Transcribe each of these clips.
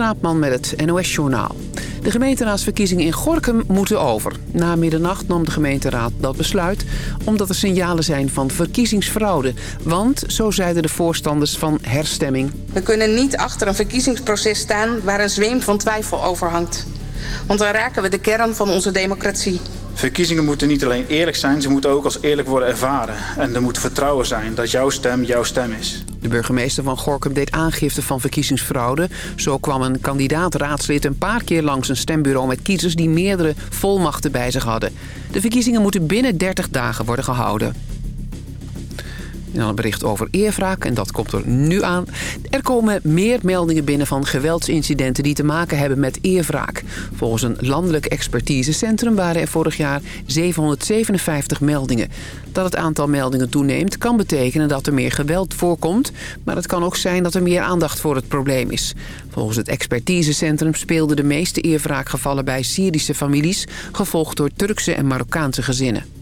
Straatman met het NOS-journaal. De gemeenteraadsverkiezingen in Gorkum moeten over. Na middernacht nam de gemeenteraad dat besluit... omdat er signalen zijn van verkiezingsfraude. Want, zo zeiden de voorstanders van herstemming... We kunnen niet achter een verkiezingsproces staan... waar een zweem van twijfel overhangt. Want dan raken we de kern van onze democratie. Verkiezingen moeten niet alleen eerlijk zijn, ze moeten ook als eerlijk worden ervaren. En er moet vertrouwen zijn dat jouw stem jouw stem is. De burgemeester van Gorkum deed aangifte van verkiezingsfraude. Zo kwam een kandidaat-raadslid een paar keer langs een stembureau met kiezers... die meerdere volmachten bij zich hadden. De verkiezingen moeten binnen 30 dagen worden gehouden. Dan een bericht over eerwraak en dat komt er nu aan. Er komen meer meldingen binnen van geweldsincidenten die te maken hebben met eerwraak. Volgens een landelijk expertisecentrum waren er vorig jaar 757 meldingen. Dat het aantal meldingen toeneemt kan betekenen dat er meer geweld voorkomt... maar het kan ook zijn dat er meer aandacht voor het probleem is. Volgens het expertisecentrum speelden de meeste eerwraakgevallen bij Syrische families... gevolgd door Turkse en Marokkaanse gezinnen.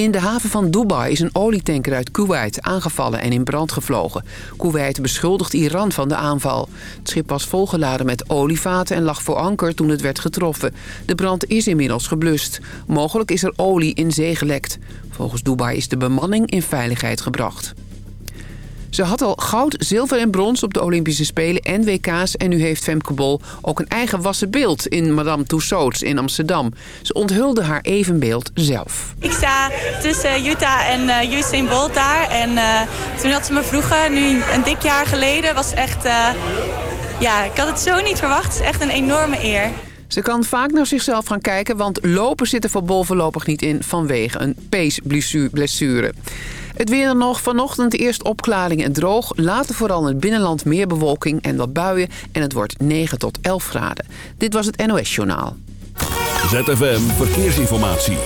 In de haven van Dubai is een olietanker uit Kuwait aangevallen en in brand gevlogen. Kuwait beschuldigt Iran van de aanval. Het schip was volgeladen met olievaten en lag voor anker toen het werd getroffen. De brand is inmiddels geblust. Mogelijk is er olie in zee gelekt. Volgens Dubai is de bemanning in veiligheid gebracht. Ze had al goud, zilver en brons op de Olympische Spelen en WK's... en nu heeft Femke Bol ook een eigen wassen beeld in Madame Tussauds in Amsterdam. Ze onthulde haar evenbeeld zelf. Ik sta tussen Jutta en uh, Usain Bolt daar. En uh, toen had ze me vroegen, nu een dik jaar geleden, was echt... Uh, ja, ik had het zo niet verwacht. Het is echt een enorme eer. Ze kan vaak naar zichzelf gaan kijken, want lopen zit er voor Bol voorlopig niet in... vanwege een peesblessure. Het weer dan nog. Vanochtend eerst opklaringen en droog. Later vooral in het binnenland meer bewolking en wat buien. En het wordt 9 tot 11 graden. Dit was het NOS Journaal. ZFM Verkeersinformatie.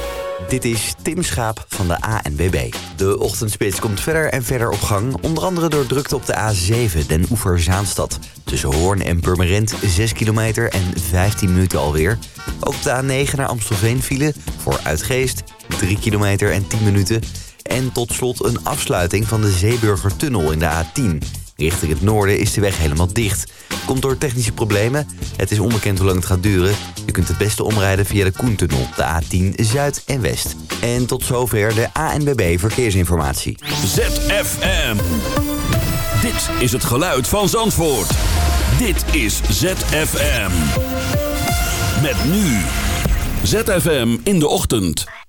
Dit is Tim Schaap van de ANWB. De ochtendspits komt verder en verder op gang. Onder andere door drukte op de A7, Den Oever-Zaanstad. Tussen Hoorn en Purmerend 6 kilometer en 15 minuten alweer. Ook de A9 naar Amstelveen file voor Uitgeest 3 kilometer en 10 minuten... En tot slot een afsluiting van de Zeeburgertunnel in de A10. Richting het noorden is de weg helemaal dicht. Komt door technische problemen. Het is onbekend hoe lang het gaat duren. Je kunt het beste omrijden via de Koentunnel, de A10 Zuid en West. En tot zover de ANBB Verkeersinformatie. ZFM. Dit is het geluid van Zandvoort. Dit is ZFM. Met nu. ZFM in de ochtend.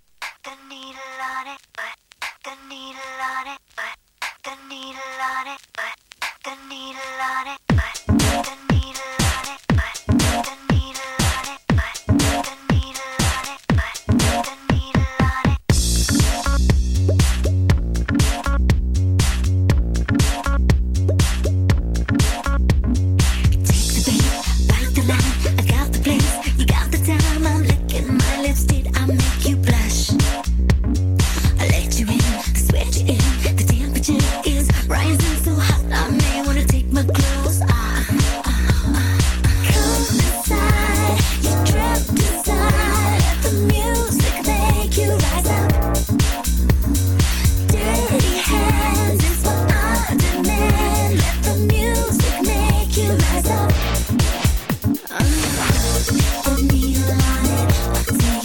Take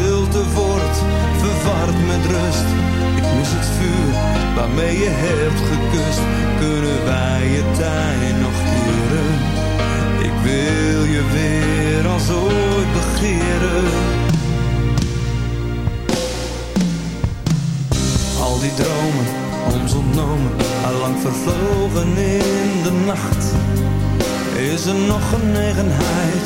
wordt verward met rust. Ik mis het vuur waarmee je hebt gekust. Kunnen wij je tijd nog keren? Ik wil je weer als ooit begeren. Al die dromen, ons ontnomen, allang vervlogen in de nacht. Is er nog genegenheid?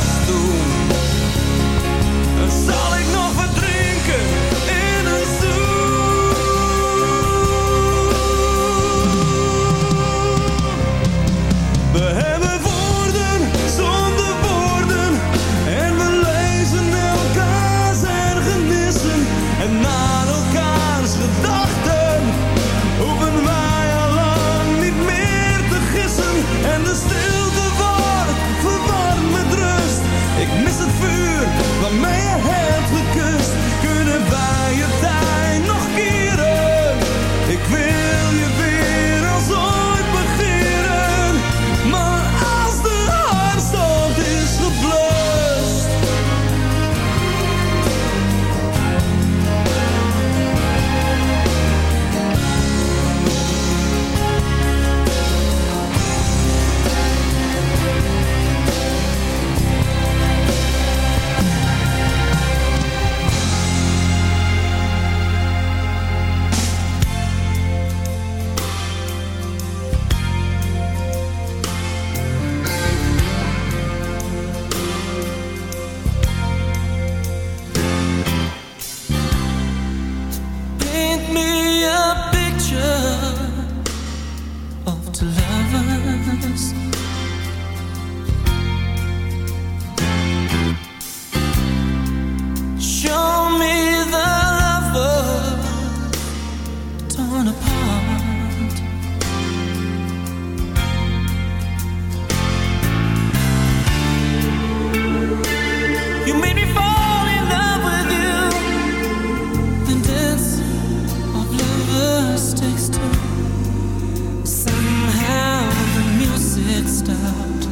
Somehow the music stopped,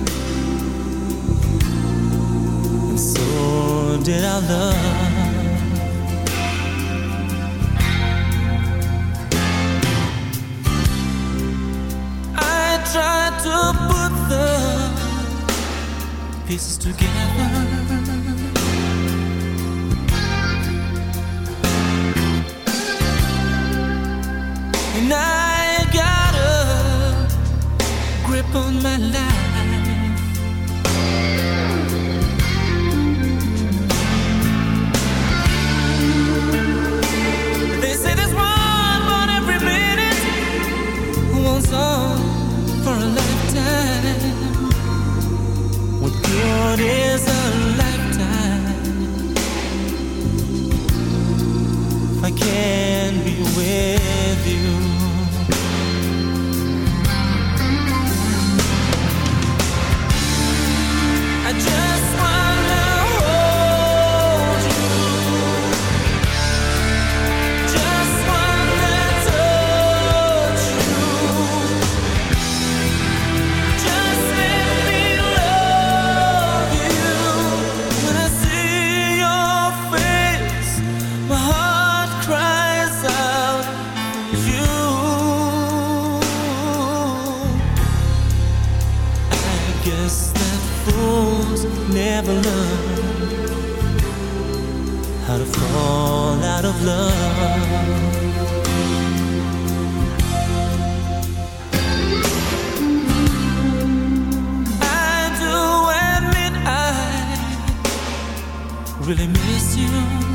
and so did our love. I tried to put the pieces together. really miss you.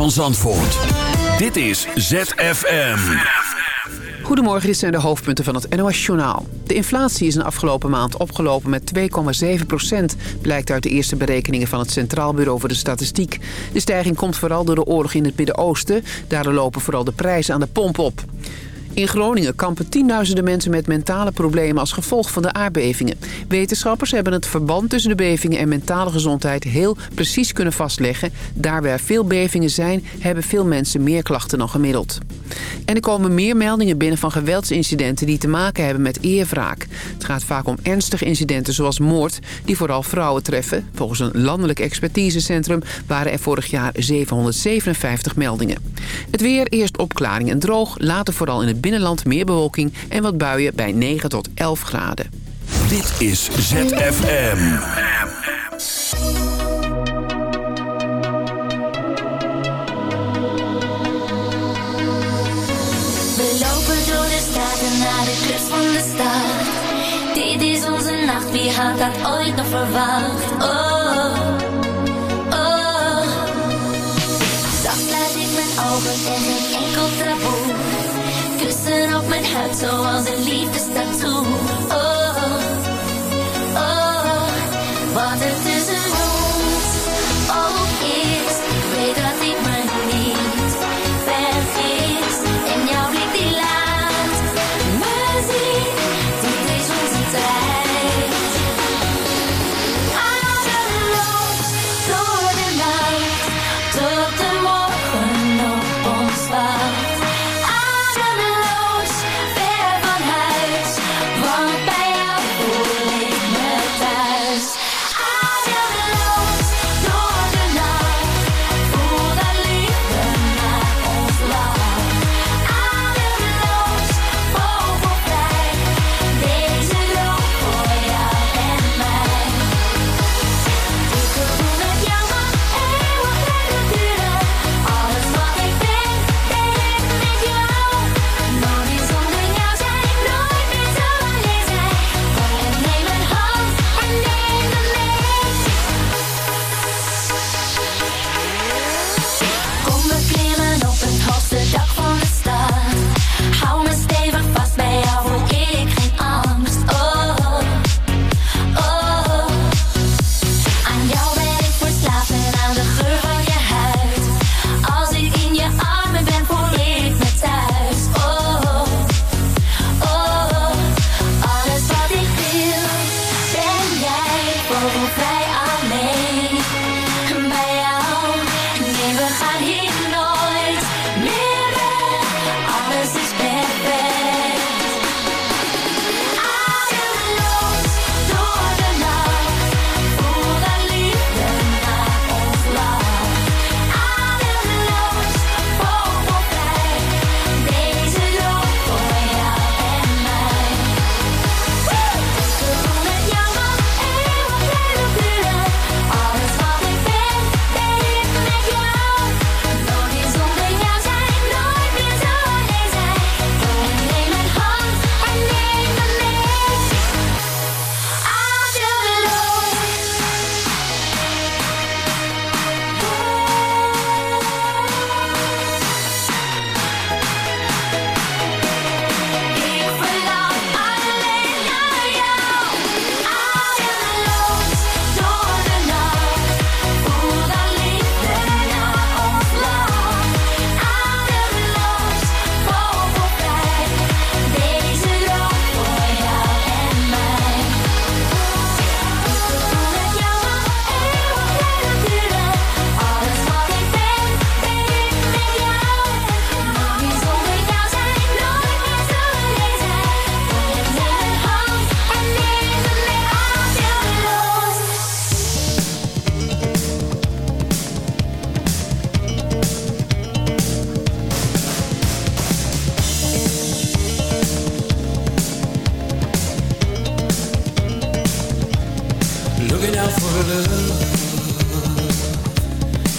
Van Zandvoort. Dit is ZFM. Goedemorgen, dit zijn de hoofdpunten van het NOS-journaal. De inflatie is in de afgelopen maand opgelopen met 2,7 procent... blijkt uit de eerste berekeningen van het Centraal Bureau voor de Statistiek. De stijging komt vooral door de oorlog in het Midden-Oosten. Daardoor lopen vooral de prijzen aan de pomp op. In Groningen kampen tienduizenden mensen met mentale problemen als gevolg van de aardbevingen. Wetenschappers hebben het verband tussen de bevingen en mentale gezondheid heel precies kunnen vastleggen. Daar waar veel bevingen zijn, hebben veel mensen meer klachten dan gemiddeld. En er komen meer meldingen binnen van geweldsincidenten die te maken hebben met eerwraak. Het gaat vaak om ernstige incidenten zoals moord die vooral vrouwen treffen. Volgens een landelijk expertisecentrum waren er vorig jaar 757 meldingen. Het weer eerst opklaring en droog, later vooral in het binnenland meer bewolking en wat buien bij 9 tot 11 graden. Dit is ZFM. We lopen door de straten naar de clubs van de stad. Dit is onze nacht, wie had dat ooit nog verwacht? Oh, oh. Zacht laat ik mijn ogen en mijn enkel taboe. Loosen off my head so I'll delete is tattoo. Oh, oh, oh, what Bother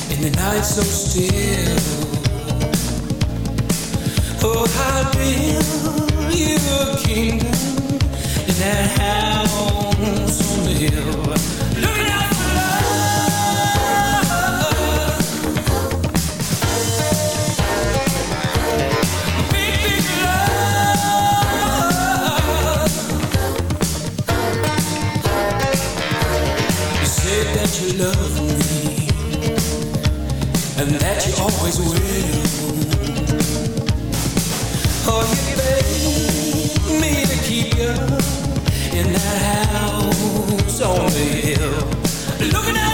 in the night so still. Oh, I build you a kingdom in that house on the hill, looking out for love. and that you always will. Oh, you gave me to keep you in that house on the hill, looking out.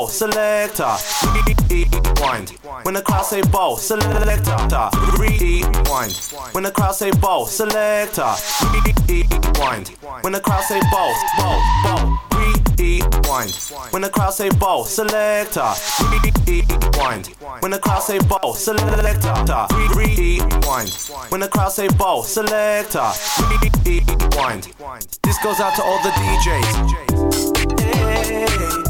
Ball, selector. Rewind. When the crowd say ball, selector. Rewind. When the crowd say ball, selector. Rewind. When the crowd say ball, ball, ball. Rewind. When the crowd say ball, selector. Rewind. When the crowd say ball, selector. Rewind. When the crowd say ball, selector. Rewind. This goes out to all the DJs. Making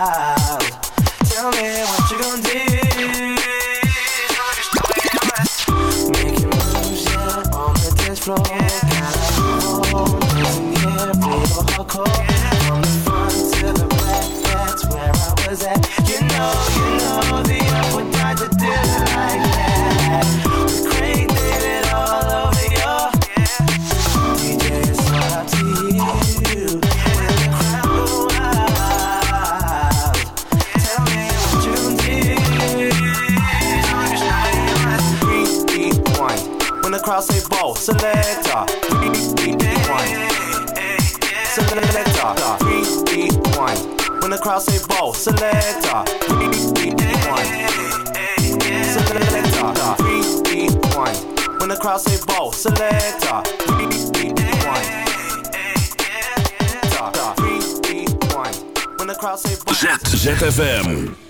tell me what you gon' do. Yeah, on the dance floor. Yeah. From the front to the back, that's where I was at. You know, you know, the apple died to do like that. I say ball. Selector, three, three, one. Selector, three, three, one. When the crowd say ball, selector, three, three, one. Selector, three, three, one. When the crowd say ball, selector, three, three, one. Selector, three, three, one. When ZFM.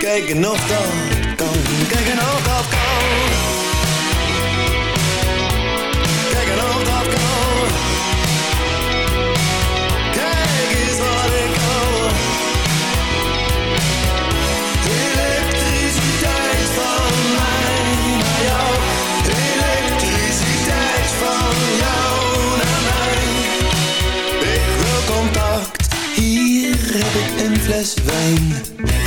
Kijk nog dat kan, kijken nog dat kan. Kijken of dat kan. Kijk eens wat ik kan. Elektriciteit van mij naar jou. Elektriciteit van jou naar mij. Ik wil contact, hier heb ik een fles wijn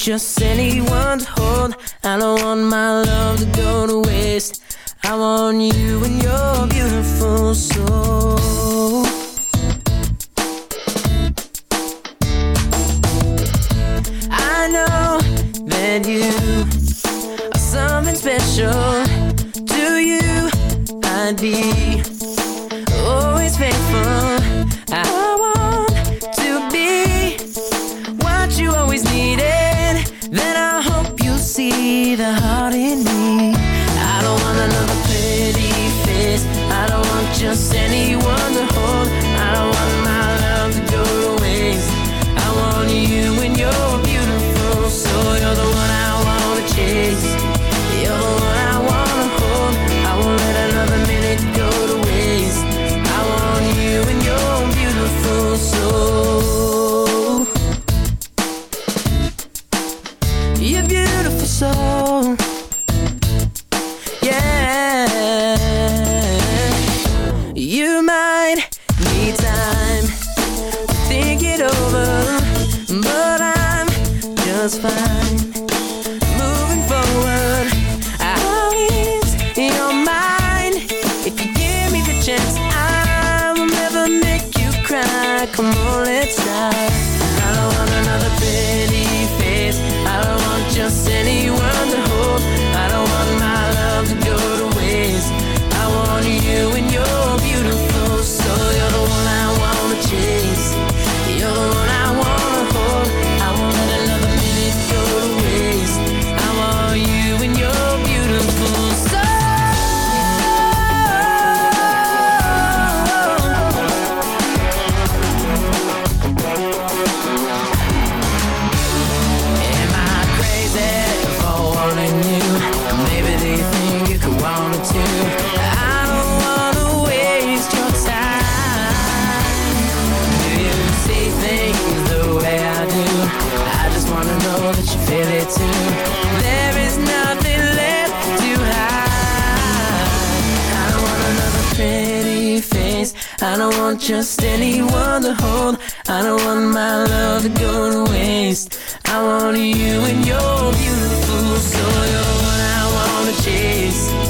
just I don't want another pretty face. I don't want just anyone. just anyone to hold. I don't want my love to go to waste. I want you and you're beautiful So you're what I wanna chase.